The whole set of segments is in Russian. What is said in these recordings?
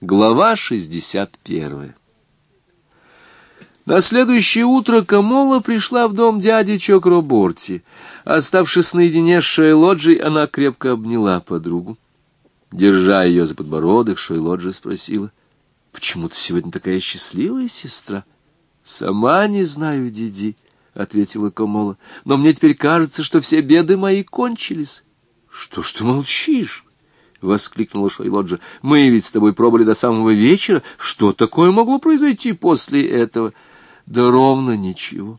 Глава 61 На следующее утро Камола пришла в дом дяди Чокроборти. Оставшись наедине с Шейлоджей, она крепко обняла подругу. Держа ее за подбородок, Шейлоджа спросила, «Почему ты сегодня такая счастливая, сестра?» «Сама не знаю, Диди», — ответила Камола, «но мне теперь кажется, что все беды мои кончились». «Что ж ты молчишь?» — воскликнула Шайлоджа. — Мы ведь с тобой пробыли до самого вечера. Что такое могло произойти после этого? — Да ровно ничего.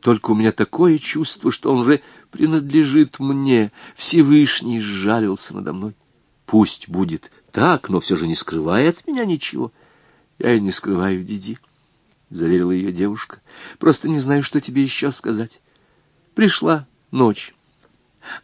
Только у меня такое чувство, что он уже принадлежит мне. Всевышний сжалился надо мной. Пусть будет так, но все же не скрывает от меня ничего. Я и не скрываю, Диди, — заверила ее девушка. Просто не знаю, что тебе еще сказать. Пришла ночь.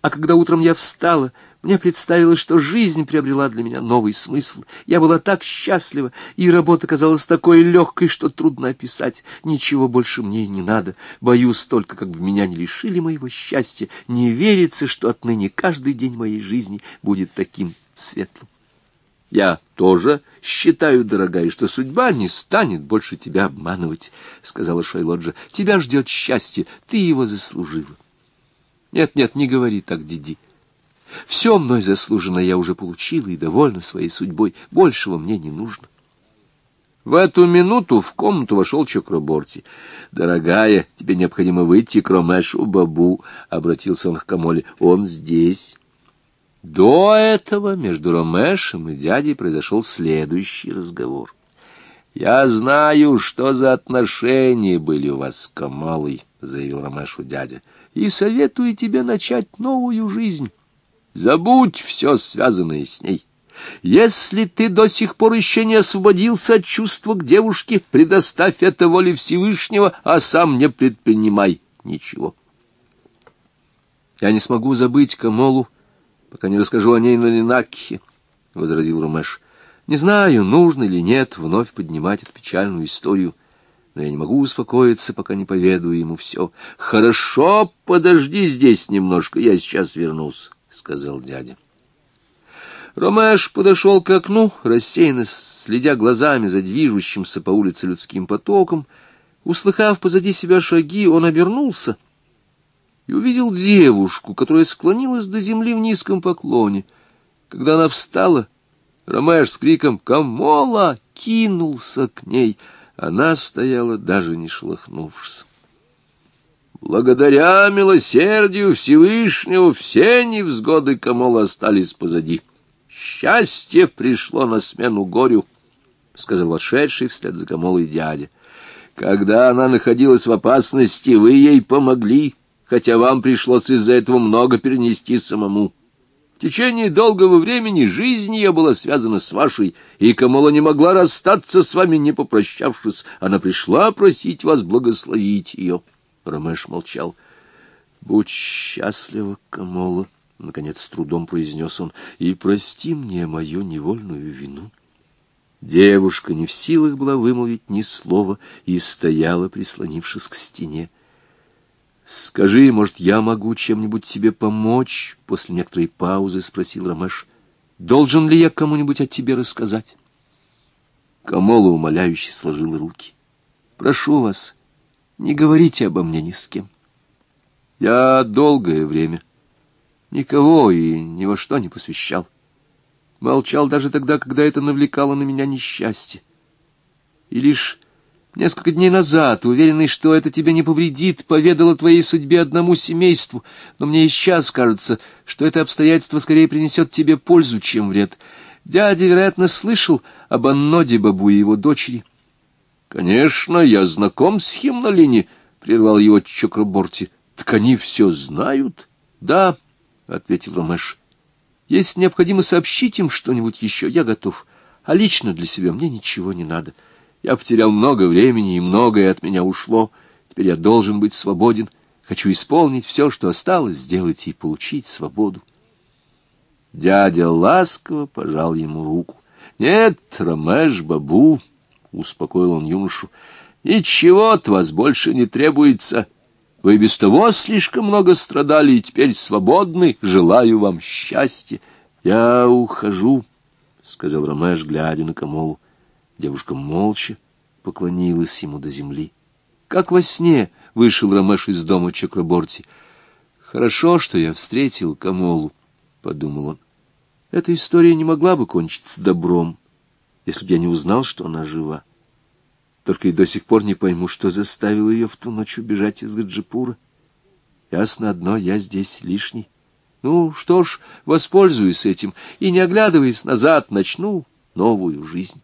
А когда утром я встала, мне представилось, что жизнь приобрела для меня новый смысл. Я была так счастлива, и работа казалась такой легкой, что трудно описать. Ничего больше мне не надо. Боюсь только, как бы меня не лишили моего счастья. Не верится, что отныне каждый день моей жизни будет таким светлым. Я тоже считаю, дорогая, что судьба не станет больше тебя обманывать, — сказала Шайлоджа. Тебя ждет счастье, ты его заслужила. Нет, нет, не говори так, Диди. Все мной заслужено я уже получила и довольна своей судьбой. Большего мне не нужно. В эту минуту в комнату вошел Чокраборти. «Дорогая, тебе необходимо выйти к Ромешу Бабу», — обратился он к Камоле. «Он здесь». До этого между Ромешем и дядей произошел следующий разговор. «Я знаю, что за отношения были у вас с Камалой», — заявил Ромешу дядя и советую тебе начать новую жизнь. Забудь все связанное с ней. Если ты до сих пор еще не освободился от чувства к девушке, предоставь это воле Всевышнего, а сам не предпринимай ничего. Я не смогу забыть Камолу, пока не расскажу о ней на Ленакхе, — возразил Румеш. Не знаю, нужно или нет вновь поднимать эту печальную историю — но я не могу успокоиться, пока не поведаю ему все. — Хорошо, подожди здесь немножко, я сейчас вернусь, — сказал дядя. Ромеш подошел к окну, рассеянно следя глазами за движущимся по улице людским потоком. Услыхав позади себя шаги, он обернулся и увидел девушку, которая склонилась до земли в низком поклоне. Когда она встала, Ромеш с криком «Камола!» кинулся к ней — она стояла, даже не шелохнувшись. Благодаря милосердию Всевышнего все невзгоды Камола остались позади. Счастье пришло на смену горю, — сказал вошедший вслед за Камолой дядя. Когда она находилась в опасности, вы ей помогли, хотя вам пришлось из-за этого много перенести самому. В течение долгого времени жизнь ее была связана с вашей, и Камола не могла расстаться с вами, не попрощавшись. Она пришла просить вас благословить ее. Ромеш молчал. — Будь счастлива, Камола, — наконец с трудом произнес он, — и прости мне мою невольную вину. Девушка не в силах была вымолвить ни слова и стояла, прислонившись к стене. «Скажи, может, я могу чем-нибудь тебе помочь?» После некоторой паузы спросил Ромеш. «Должен ли я кому-нибудь о тебе рассказать?» Камола умоляюще сложил руки. «Прошу вас, не говорите обо мне ни с кем. Я долгое время никого и ни во что не посвящал. Молчал даже тогда, когда это навлекало на меня несчастье. И лишь Несколько дней назад, уверенный, что это тебе не повредит, поведал о твоей судьбе одному семейству, но мне и сейчас кажется, что это обстоятельство скорее принесет тебе пользу, чем вред. Дядя, вероятно, слышал об Анноде Бабу и его дочери. — Конечно, я знаком с Химнолини, — прервал его Чокраборти. — Так они все знают? — Да, — ответил Ромеш. — Если необходимо сообщить им что-нибудь еще, я готов. А лично для себя мне ничего не надо. — я потерял много времени, и многое от меня ушло. Теперь я должен быть свободен. Хочу исполнить все, что осталось, сделать и получить свободу. Дядя ласково пожал ему руку. — Нет, Ромеш Бабу, — успокоил он юношу, — ничего от вас больше не требуется. Вы без того слишком много страдали и теперь свободны. Желаю вам счастья. Я ухожу, — сказал Ромеш, глядя на Камолу. Девушка молча поклонилась ему до земли. Как во сне вышел Ромеш из дома Чакраборти. «Хорошо, что я встретил Камолу», — подумал он. «Эта история не могла бы кончиться добром, если бы я не узнал, что она жива. Только и до сих пор не пойму, что заставило ее в ту ночь убежать из Гаджипура. Ясно одно, я здесь лишний. Ну, что ж, воспользуюсь этим и, не оглядываясь назад, начну новую жизнь».